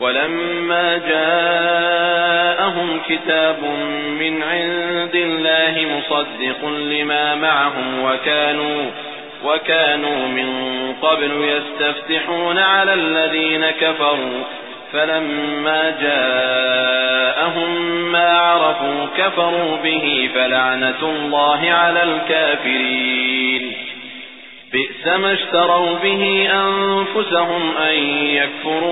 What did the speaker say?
ولما جاءهم كتاب من عند الله مصدق لما معهم وكانوا وكانوا من قبل يستفتحون على الذين كفروا فلما جاءهم ما عرفوا كفروا به فلعنة الله على الكافرين. بئس ما اشتروا به أنفسهم أن يكفروا